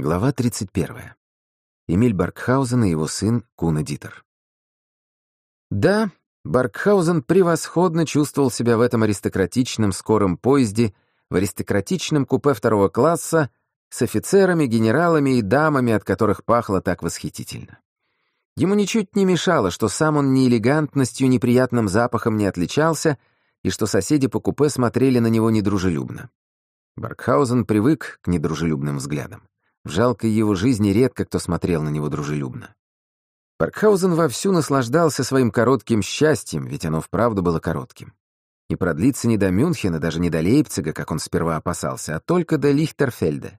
Глава 31. Эмиль Баркхаузен и его сын Куна Дитер. Да, Баркхаузен превосходно чувствовал себя в этом аристократичном скором поезде, в аристократичном купе второго класса, с офицерами, генералами и дамами, от которых пахло так восхитительно. Ему ничуть не мешало, что сам он ни элегантностью, ни приятным запахом не отличался, и что соседи по купе смотрели на него недружелюбно. Баркхаузен привык к недружелюбным взглядам. В жалкой его жизни редко кто смотрел на него дружелюбно. Баркхаузен вовсю наслаждался своим коротким счастьем, ведь оно вправду было коротким. Не продлится не до Мюнхена, даже не до Лейпцига, как он сперва опасался, а только до Лихтерфельда.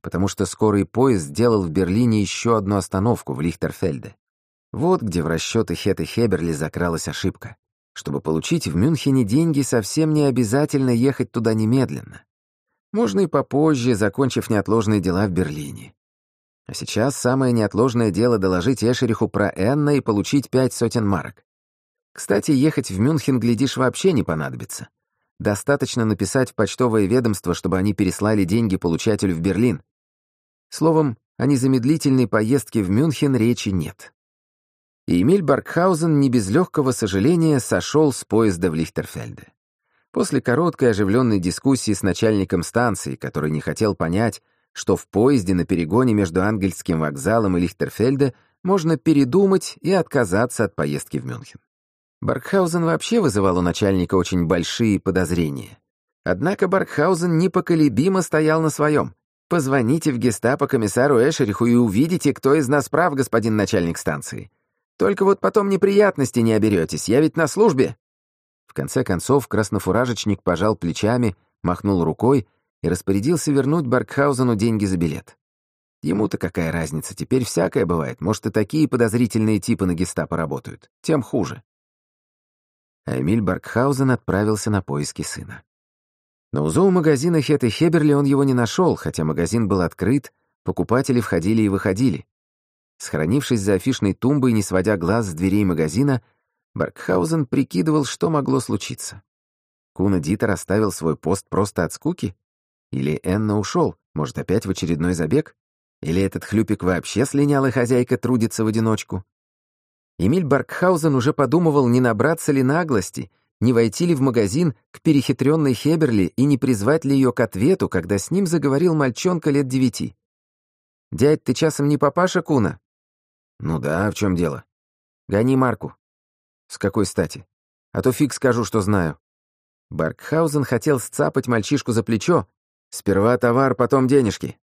Потому что скорый поезд сделал в Берлине еще одну остановку в Лихтерфельде. Вот где в расчеты Хет и Хеберли закралась ошибка. Чтобы получить в Мюнхене деньги, совсем не обязательно ехать туда немедленно. Можно и попозже, закончив неотложные дела в Берлине. А сейчас самое неотложное дело — доложить Эшериху про Энна и получить пять сотен марок. Кстати, ехать в Мюнхен, глядишь, вообще не понадобится. Достаточно написать в почтовое ведомство, чтобы они переслали деньги получателю в Берлин. Словом, о незамедлительной поездке в Мюнхен речи нет и Эмиль Баркхаузен не без легкого сожаления сошел с поезда в Лихтерфельде. После короткой оживленной дискуссии с начальником станции, который не хотел понять, что в поезде на перегоне между Ангельским вокзалом и Лихтерфельде можно передумать и отказаться от поездки в Мюнхен. Баркхаузен вообще вызывал у начальника очень большие подозрения. Однако Баркхаузен непоколебимо стоял на своем. «Позвоните в гестапо комиссару Эшериху и увидите, кто из нас прав, господин начальник станции. Только вот потом неприятности не оберетесь, я ведь на службе». В конце концов краснофуражечник пожал плечами, махнул рукой и распорядился вернуть Баркхаузену деньги за билет. Ему-то какая разница, теперь всякое бывает, может, и такие подозрительные типы на гестапо работают, тем хуже. А Эмиль Баркхаузен отправился на поиски сына. На УЗО магазина Хет Хеберли он его не нашел, хотя магазин был открыт, покупатели входили и выходили. Схоронившись за афишной тумбой, не сводя глаз с дверей магазина, Баркхаузен прикидывал, что могло случиться. Куна Дитер оставил свой пост просто от скуки? Или Энна ушел, может, опять в очередной забег? Или этот хлюпик вообще слинял, и хозяйка трудится в одиночку? Эмиль Баркхаузен уже подумывал, не набраться ли наглости, не войти ли в магазин к перехитренной Хеберли и не призвать ли ее к ответу, когда с ним заговорил мальчонка лет девяти. «Дядь, ты часом не папаша Куна?» «Ну да, в чем дело?» «Гони Марку». «С какой стати? А то фиг скажу, что знаю». Баркхаузен хотел сцапать мальчишку за плечо. Сперва товар, потом денежки.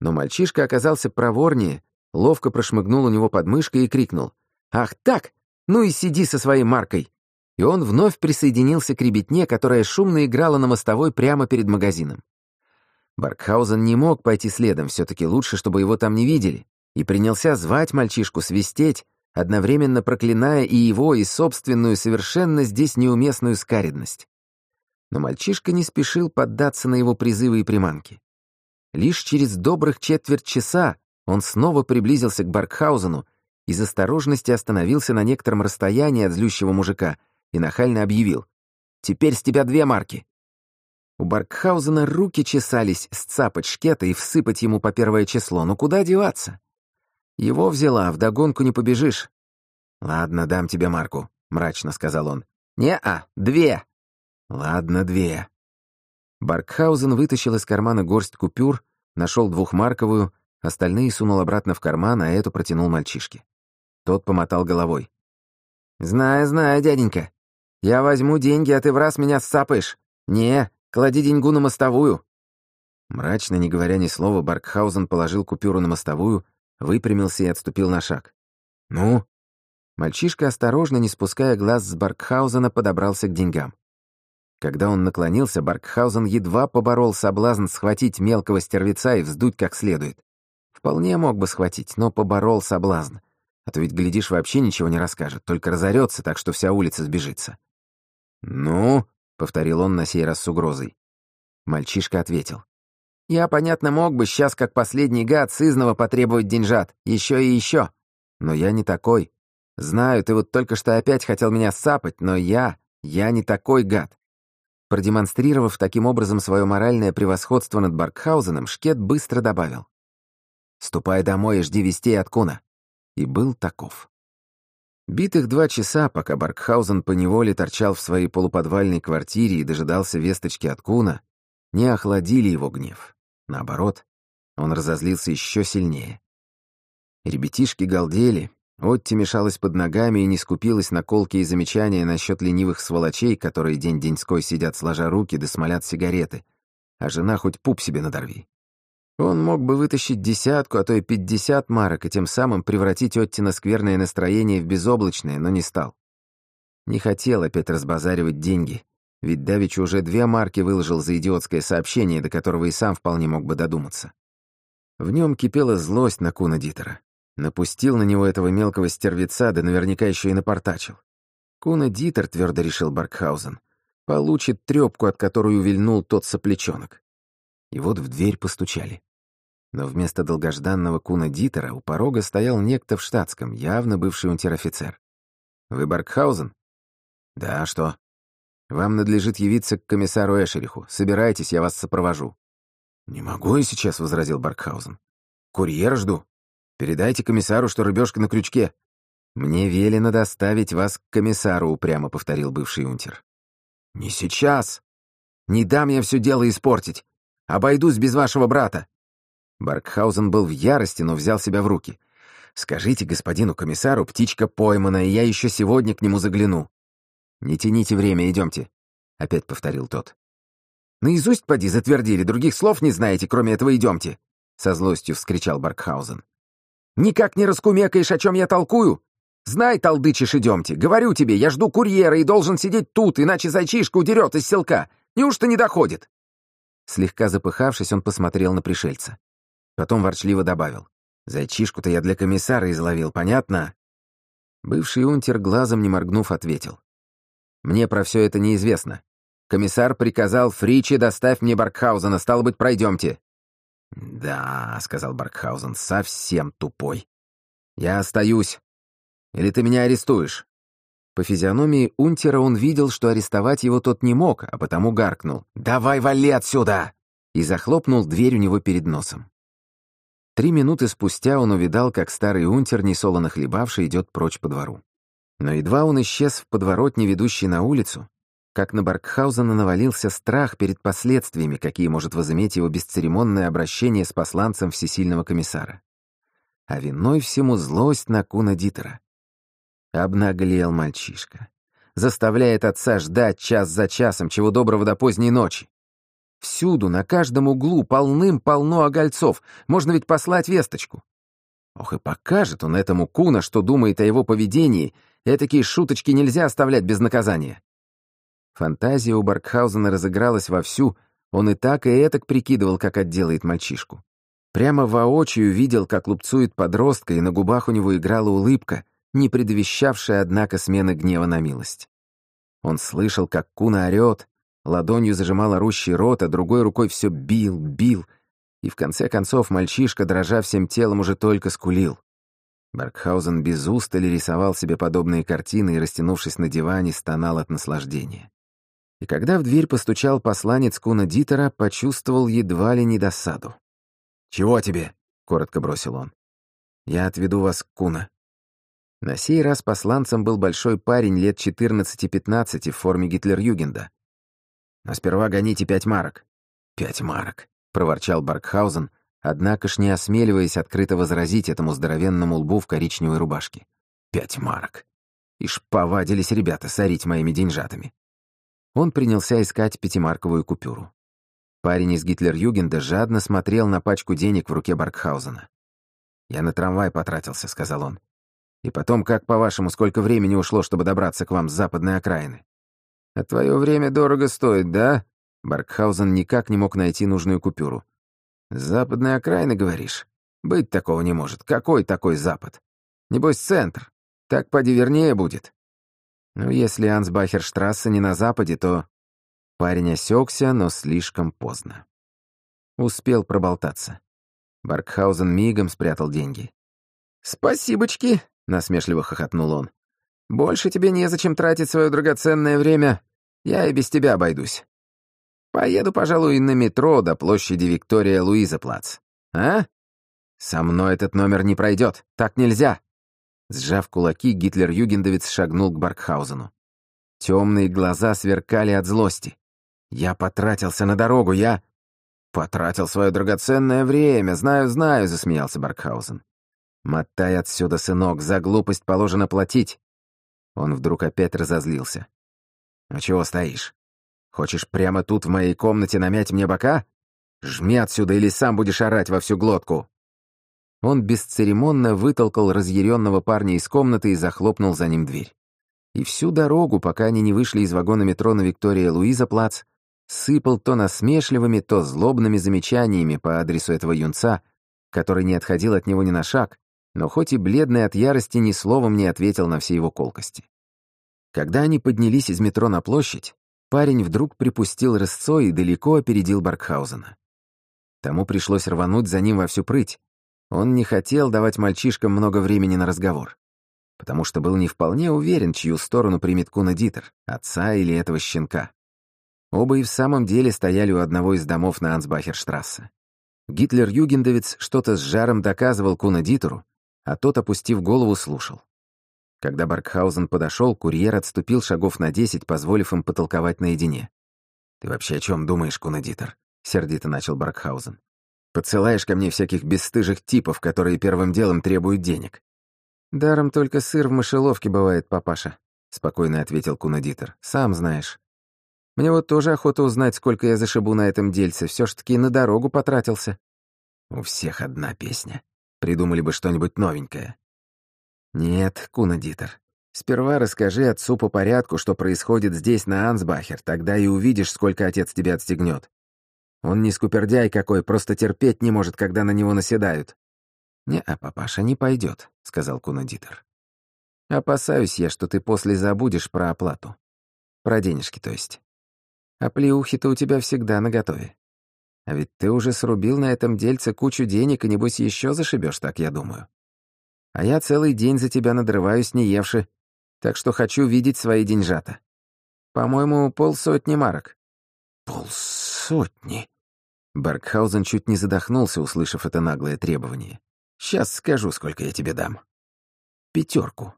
Но мальчишка оказался проворнее, ловко прошмыгнул у него под мышкой и крикнул. «Ах так! Ну и сиди со своей Маркой!» И он вновь присоединился к ребятне, которая шумно играла на мостовой прямо перед магазином. Баркхаузен не мог пойти следом, все-таки лучше, чтобы его там не видели и принялся звать мальчишку, свистеть, одновременно проклиная и его, и собственную совершенно здесь неуместную скаридность. Но мальчишка не спешил поддаться на его призывы и приманки. Лишь через добрых четверть часа он снова приблизился к Баркхаузену, из осторожности остановился на некотором расстоянии от злющего мужика и нахально объявил «Теперь с тебя две марки». У Баркхаузена руки чесались сцапать шкета и всыпать ему по первое число, но куда деваться? Его взяла, вдогонку не побежишь. «Ладно, дам тебе марку», — мрачно сказал он. «Не-а, две». «Ладно, две». Баркхаузен вытащил из кармана горсть купюр, нашел двухмарковую, остальные сунул обратно в карман, а эту протянул мальчишке. Тот помотал головой. «Знаю, знаю, дяденька. Я возьму деньги, а ты в раз меня сцапаешь. Не, клади деньгу на мостовую». Мрачно, не говоря ни слова, Баркхаузен положил купюру на мостовую, выпрямился и отступил на шаг. «Ну?» Мальчишка, осторожно, не спуская глаз с Баркхаузена, подобрался к деньгам. Когда он наклонился, Баркхаузен едва поборол соблазн схватить мелкого стервеца и вздуть как следует. Вполне мог бы схватить, но поборол соблазн. А то ведь, глядишь, вообще ничего не расскажет, только разорется так, что вся улица сбежится. «Ну?» — повторил он на сей раз с угрозой. Мальчишка ответил. Я, понятно, мог бы сейчас, как последний гад, сызново потребовать деньжат. Еще и еще. Но я не такой. Знаю, ты вот только что опять хотел меня сапать, но я... Я не такой гад. Продемонстрировав таким образом свое моральное превосходство над Баркхаузеном, Шкет быстро добавил. Ступай домой и жди вестей от Куна». И был таков. Битых два часа, пока Баркхаузен поневоле торчал в своей полуподвальной квартире и дожидался весточки от Куна, не охладили его гнев. Наоборот, он разозлился еще сильнее. Ребятишки галдели, Отти мешалась под ногами и не скупилась на колки и замечания насчет ленивых сволочей, которые день-деньской сидят сложа руки да смолят сигареты, а жена хоть пуп себе надорви. Он мог бы вытащить десятку, а то и пятьдесят марок, и тем самым превратить Оттина скверное настроение в безоблачное, но не стал. Не хотел опять разбазаривать деньги, ведь Давич уже две марки выложил за идиотское сообщение, до которого и сам вполне мог бы додуматься. В нем кипела злость на Куна Дитера. Напустил на него этого мелкого стервеца, да наверняка еще и напортачил. Куна Дитер, твердо решил Баркхаузен, получит трепку, от которой увильнул тот соплечонок. И вот в дверь постучали. Но вместо долгожданного Куна Дитера у порога стоял некто в штатском, явно бывший унтер-офицер. «Вы Баркхаузен?» «Да, что?» «Вам надлежит явиться к комиссару Эшериху. Собирайтесь, я вас сопровожу». «Не могу я сейчас», — возразил Баркхаузен. «Курьер жду». Передайте комиссару, что рыбешка на крючке». «Мне велено доставить вас к комиссару», — упрямо повторил бывший унтер. «Не сейчас. Не дам я все дело испортить. Обойдусь без вашего брата». Баркхаузен был в ярости, но взял себя в руки. «Скажите господину комиссару, птичка поймана, и я еще сегодня к нему загляну». «Не тяните время, идемте», — опять повторил тот. «Наизусть поди затвердили, других слов не знаете, кроме этого идемте», — со злостью вскричал Баркхаузен. Никак не раскумекаешь, о чем я толкую? Знай, толдычишь, идемте. Говорю тебе, я жду курьера и должен сидеть тут, иначе зайчишка удерет из селка. Неужто не доходит?» Слегка запыхавшись, он посмотрел на пришельца. Потом ворчливо добавил. «Зайчишку-то я для комиссара изловил, понятно?» Бывший унтер, глазом не моргнув, ответил. «Мне про все это неизвестно. Комиссар приказал Фричи доставь мне Баркхаузена, стало быть, пройдемте. «Да», — сказал Баркхаузен, — «совсем тупой. Я остаюсь. Или ты меня арестуешь?» По физиономии Унтера он видел, что арестовать его тот не мог, а потому гаркнул «Давай вали отсюда!» и захлопнул дверь у него перед носом. Три минуты спустя он увидал, как старый унтер, несолоно хлебавший, идет прочь по двору. Но едва он исчез в подворотне, ведущей на улицу, как на Баркхаузена навалился страх перед последствиями, какие может возыметь его бесцеремонное обращение с посланцем всесильного комиссара. А виной всему злость на Куна Дитера. Обнаглел мальчишка. Заставляет отца ждать час за часом, чего доброго до поздней ночи. Всюду, на каждом углу, полным-полно огольцов. Можно ведь послать весточку. Ох, и покажет он этому Куна, что думает о его поведении. Этакие шуточки нельзя оставлять без наказания. Фантазия у Баркхаузена разыгралась вовсю, он и так, и этак прикидывал, как отделает мальчишку. Прямо воочию видел, как лупцует подростка, и на губах у него играла улыбка, не предвещавшая, однако, смены гнева на милость. Он слышал, как Куна орёт, ладонью зажимал орущий рот, а другой рукой все бил, бил, и в конце концов мальчишка, дрожа всем телом, уже только скулил. Баркхаузен без устали рисовал себе подобные картины и, растянувшись на диване, стонал от наслаждения. И когда в дверь постучал посланец Куна Дитера, почувствовал едва ли не досаду. «Чего тебе?» — коротко бросил он. «Я отведу вас к Куна». На сей раз посланцем был большой парень лет 14-15 в форме Гитлер-Югенда. «Но сперва гоните пять марок». «Пять марок», — проворчал Баркхаузен, однако ж не осмеливаясь открыто возразить этому здоровенному лбу в коричневой рубашке. «Пять марок». Ишь повадились ребята сорить моими деньжатами. Он принялся искать пятимарковую купюру. Парень из Гитлер-Югенда жадно смотрел на пачку денег в руке Баркхаузена. «Я на трамвай потратился», — сказал он. «И потом, как, по-вашему, сколько времени ушло, чтобы добраться к вам с западной окраины?» «А твое время дорого стоит, да?» Баркхаузен никак не мог найти нужную купюру. «С западной окраины, говоришь? Быть такого не может. Какой такой запад? Небось, центр. Так поди вернее будет». Ну, если Ансбахерштрассе не на западе, то... Парень осекся, но слишком поздно. Успел проболтаться. Баркхаузен мигом спрятал деньги. «Спасибочки!» — насмешливо хохотнул он. «Больше тебе незачем тратить свое драгоценное время. Я и без тебя обойдусь. Поеду, пожалуй, на метро до площади Виктория-Луиза-Плац. А?» «Со мной этот номер не пройдет! Так нельзя!» Сжав кулаки, Гитлер-югендовец шагнул к Баркхаузену. Темные глаза сверкали от злости. «Я потратился на дорогу, я...» «Потратил свое драгоценное время, знаю, знаю», — засмеялся Баркхаузен. «Мотай отсюда, сынок, за глупость положено платить». Он вдруг опять разозлился. «Ну чего стоишь? Хочешь прямо тут в моей комнате намять мне бока? Жми отсюда или сам будешь орать во всю глотку!» Он бесцеремонно вытолкал разъяренного парня из комнаты и захлопнул за ним дверь. И всю дорогу, пока они не вышли из вагона метро на Виктория-Луиза плац, сыпал то насмешливыми, то злобными замечаниями по адресу этого юнца, который не отходил от него ни на шаг, но хоть и бледный от ярости ни словом не ответил на все его колкости. Когда они поднялись из метро на площадь, парень вдруг припустил рысцой и далеко опередил Баркхаузена. Тому пришлось рвануть за ним во всю прыть. Он не хотел давать мальчишкам много времени на разговор, потому что был не вполне уверен, чью сторону примет Куна Дитер, отца или этого щенка. Оба и в самом деле стояли у одного из домов на Ансбахерштрассе. Гитлер-югендовец что-то с жаром доказывал Куна Дитеру, а тот, опустив голову, слушал. Когда Баркхаузен подошел, курьер отступил шагов на десять, позволив им потолковать наедине. «Ты вообще о чем думаешь, Кунадитер?» — сердито начал Баркхаузен. «Подсылаешь ко мне всяких бесстыжих типов, которые первым делом требуют денег». «Даром только сыр в мышеловке бывает, папаша», — спокойно ответил Кунадитер. «Сам знаешь. Мне вот тоже охота узнать, сколько я зашибу на этом дельце. Все ж таки на дорогу потратился». «У всех одна песня. Придумали бы что-нибудь новенькое». «Нет, Кунадитер. Сперва расскажи отцу по порядку, что происходит здесь, на Ансбахер, тогда и увидишь, сколько отец тебя отстегнет. Он не скупердяй какой, просто терпеть не может, когда на него наседают». «Не-а, папаша, не пойдет», — сказал Кунадитер. «Опасаюсь я, что ты после забудешь про оплату. Про денежки, то есть. А плеухи-то у тебя всегда наготове. А ведь ты уже срубил на этом дельце кучу денег и, небось, еще зашибешь, так я думаю. А я целый день за тебя надрываюсь, не евши, так что хочу видеть свои деньжата. По-моему, полсотни марок». «Полсотни?» Баркхаузен чуть не задохнулся, услышав это наглое требование. «Сейчас скажу, сколько я тебе дам. Пятерку.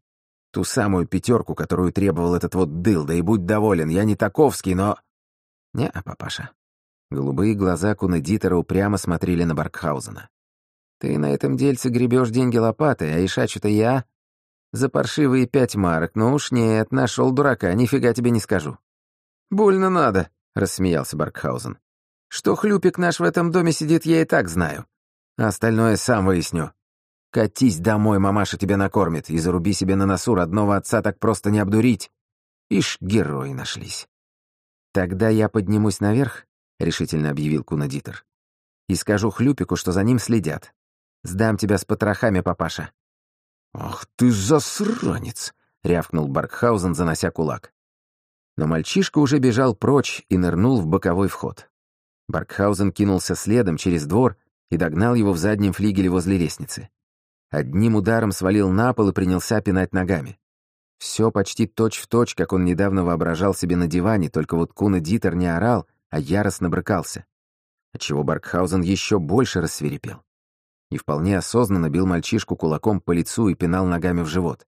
Ту самую пятерку, которую требовал этот вот дыл, да и будь доволен, я не таковский, но...» «Не-а, папаша». Голубые глаза Кунедитера упрямо смотрели на Баркхаузена. Ты на этом дельце гребешь деньги лопатой, а ишачу-то я. За паршивые пять марок, ну уж нет, нашел дурака, нифига тебе не скажу. Больно надо, рассмеялся Баркхаузен. Что хлюпик наш в этом доме сидит, я и так знаю. А остальное сам выясню. Катись домой, мамаша тебя накормит, и заруби себе на носу родного отца так просто не обдурить. Ишь, герои нашлись. Тогда я поднимусь наверх, — решительно объявил Кунадитер, — и скажу Хлюпику, что за ним следят. Сдам тебя с потрохами, папаша». «Ах ты засранец!» — рявкнул Баркхаузен, занося кулак. Но мальчишка уже бежал прочь и нырнул в боковой вход. Баркхаузен кинулся следом через двор и догнал его в заднем флигеле возле лестницы. Одним ударом свалил на пол и принялся пинать ногами. Все почти точь-в-точь, точь, как он недавно воображал себе на диване, только вот Куна Дитер не орал, а яростно брыкался, отчего Баркхаузен еще больше рассверепел и вполне осознанно бил мальчишку кулаком по лицу и пинал ногами в живот.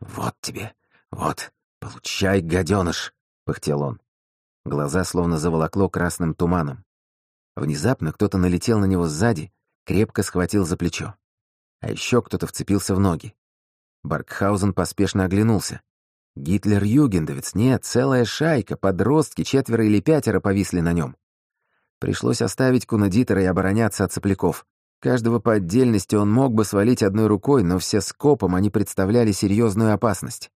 «Вот тебе! Вот! Получай, гаденыш!» — пыхтел он. Глаза словно заволокло красным туманом. Внезапно кто-то налетел на него сзади, крепко схватил за плечо. А еще кто-то вцепился в ноги. Баркхаузен поспешно оглянулся. Гитлер-югендовец, нет, целая шайка, подростки, четверо или пятеро повисли на нем. Пришлось оставить Кунадитера и обороняться от сопляков. Каждого по отдельности он мог бы свалить одной рукой, но все скопом они представляли серьезную опасность.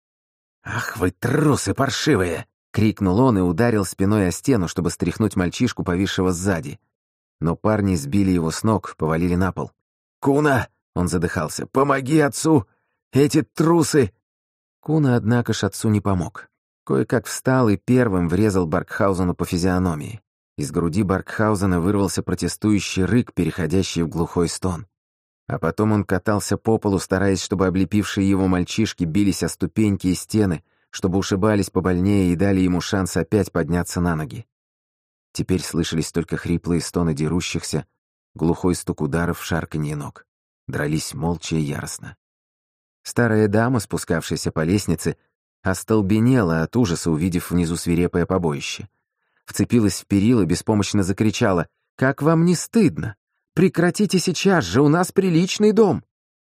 «Ах вы трусы паршивые!» — крикнул он и ударил спиной о стену, чтобы стряхнуть мальчишку, повисшего сзади. Но парни сбили его с ног, повалили на пол. «Куна!» — он задыхался. «Помоги отцу! Эти трусы!» Куна, однако ж, отцу не помог. Кое-как встал и первым врезал Баркхаузену по физиономии. Из груди Баркхаузена вырвался протестующий рык, переходящий в глухой стон. А потом он катался по полу, стараясь, чтобы облепившие его мальчишки бились о ступеньки и стены, чтобы ушибались побольнее и дали ему шанс опять подняться на ноги. Теперь слышались только хриплые стоны дерущихся, глухой стук ударов шарканье ног. дрались молча и яростно. Старая дама, спускавшаяся по лестнице, остолбенела от ужаса, увидев внизу свирепое побоище. Вцепилась в перила, беспомощно закричала «Как вам не стыдно? Прекратите сейчас же, у нас приличный дом!»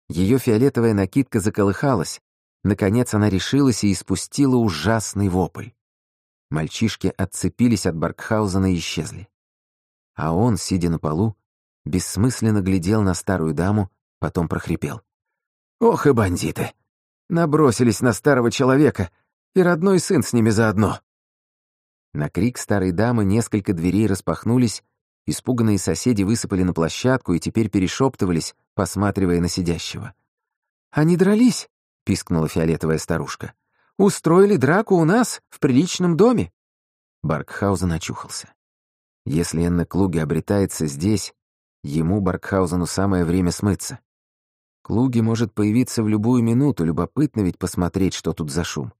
Ее фиолетовая накидка заколыхалась. Наконец она решилась и испустила ужасный вопль. Мальчишки отцепились от Баркхаузена и исчезли. А он, сидя на полу, бессмысленно глядел на старую даму, потом прохрипел. «Ох и бандиты! Набросились на старого человека, и родной сын с ними заодно!» На крик старой дамы несколько дверей распахнулись, испуганные соседи высыпали на площадку и теперь перешептывались, посматривая на сидящего. «Они дрались!» — пискнула фиолетовая старушка. «Устроили драку у нас, в приличном доме!» Баркхаузен очухался. Если Энна Клуги обретается здесь, ему, Баркхаузену, самое время смыться. Клуги может появиться в любую минуту, любопытно ведь посмотреть, что тут за шум.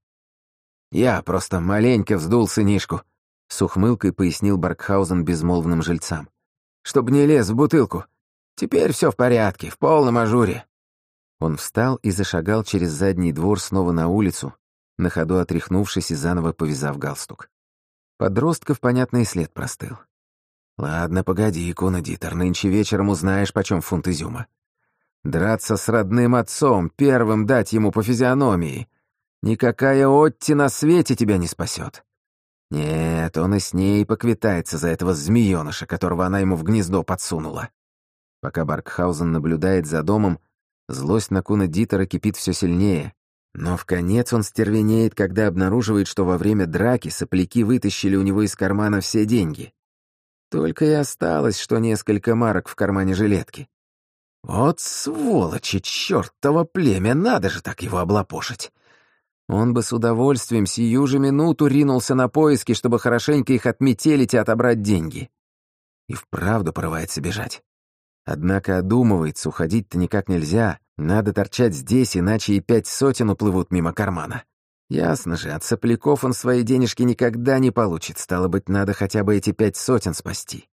«Я просто маленько вздул сынишку», — с ухмылкой пояснил Баркхаузен безмолвным жильцам. «Чтоб не лез в бутылку. Теперь все в порядке, в полном ажуре». Он встал и зашагал через задний двор снова на улицу, на ходу отряхнувшись и заново повязав галстук. Подростков, понятный след простыл. «Ладно, погоди, Куна Дитер, нынче вечером узнаешь, почем фунт изюма. Драться с родным отцом, первым дать ему по физиономии. Никакая Отти на свете тебя не спасет. Нет, он и с ней поквитается за этого змеёныша, которого она ему в гнездо подсунула». Пока Баркхаузен наблюдает за домом, злость на Куна Дитера кипит все сильнее. Но в конец он стервенеет, когда обнаруживает, что во время драки сопляки вытащили у него из кармана все деньги. Только и осталось, что несколько марок в кармане жилетки. Вот сволочи, чертово племя, надо же так его облапошить. Он бы с удовольствием сию же минуту ринулся на поиски, чтобы хорошенько их отметелить и отобрать деньги. И вправду порывается бежать. Однако одумывается, уходить-то никак нельзя, надо торчать здесь, иначе и пять сотен уплывут мимо кармана. Ясно же, от сопляков он свои денежки никогда не получит, стало быть, надо хотя бы эти пять сотен спасти.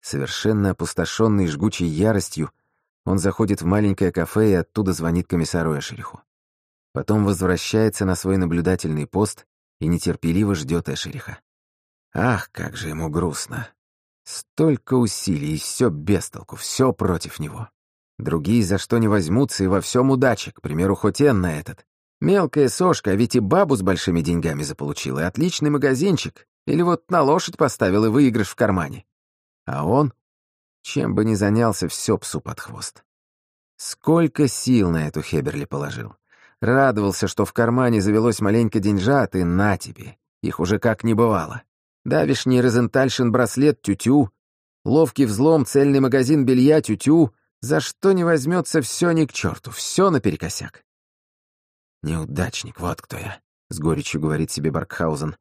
Совершенно опустошенный жгучей яростью, он заходит в маленькое кафе и оттуда звонит комиссару Эшериху. Потом возвращается на свой наблюдательный пост и нетерпеливо ждет Эшериха. Ах, как же ему грустно. Столько усилий, и все без толку, все против него. Другие за что не возьмутся, и во всем удачи, к примеру, хоть на этот. Мелкая сошка, а ведь и бабу с большими деньгами заполучила, и отличный магазинчик. Или вот на лошадь поставил и выигрыш в кармане. А он, чем бы ни занялся, все псу под хвост. Сколько сил на эту Хеберли положил. Радовался, что в кармане завелось маленько деньжат, и на тебе. Их уже как не бывало. Давишний Розентальшин браслет тютю, ловкий взлом, цельный магазин белья тютю, за что не возьмется все ни к черту, все наперекосяк. «Неудачник, вот кто я», — с горечью говорит себе Баркхаузен.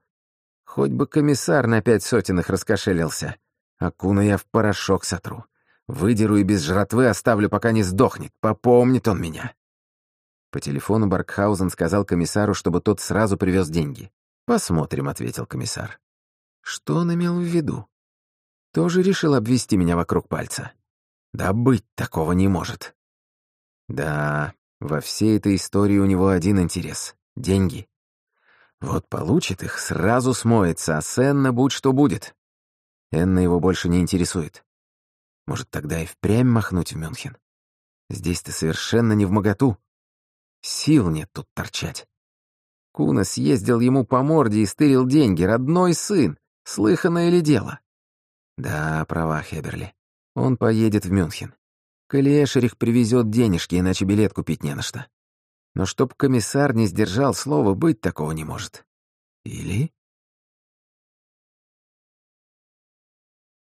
«Хоть бы комиссар на пять сотен их раскошелился. Акуна я в порошок сотру. Выдеру и без жратвы оставлю, пока не сдохнет. Попомнит он меня». По телефону Баркхаузен сказал комиссару, чтобы тот сразу привез деньги. «Посмотрим», — ответил комиссар. Что он имел в виду? Тоже решил обвести меня вокруг пальца. Да быть такого не может. Да, во всей этой истории у него один интерес — деньги. Вот получит их, сразу смоется, а с Энна будь что будет. Энна его больше не интересует. Может, тогда и впрямь махнуть в Мюнхен? Здесь ты совершенно не в моготу. Сил нет тут торчать. Куна съездил ему по морде и стырил деньги, родной сын. Слыханное ли дело? Да, права Хеберли. Он поедет в Мюнхен. Коли Эшерих привезет денежки, иначе билет купить не на что. Но чтоб комиссар не сдержал слова, быть такого не может. Или...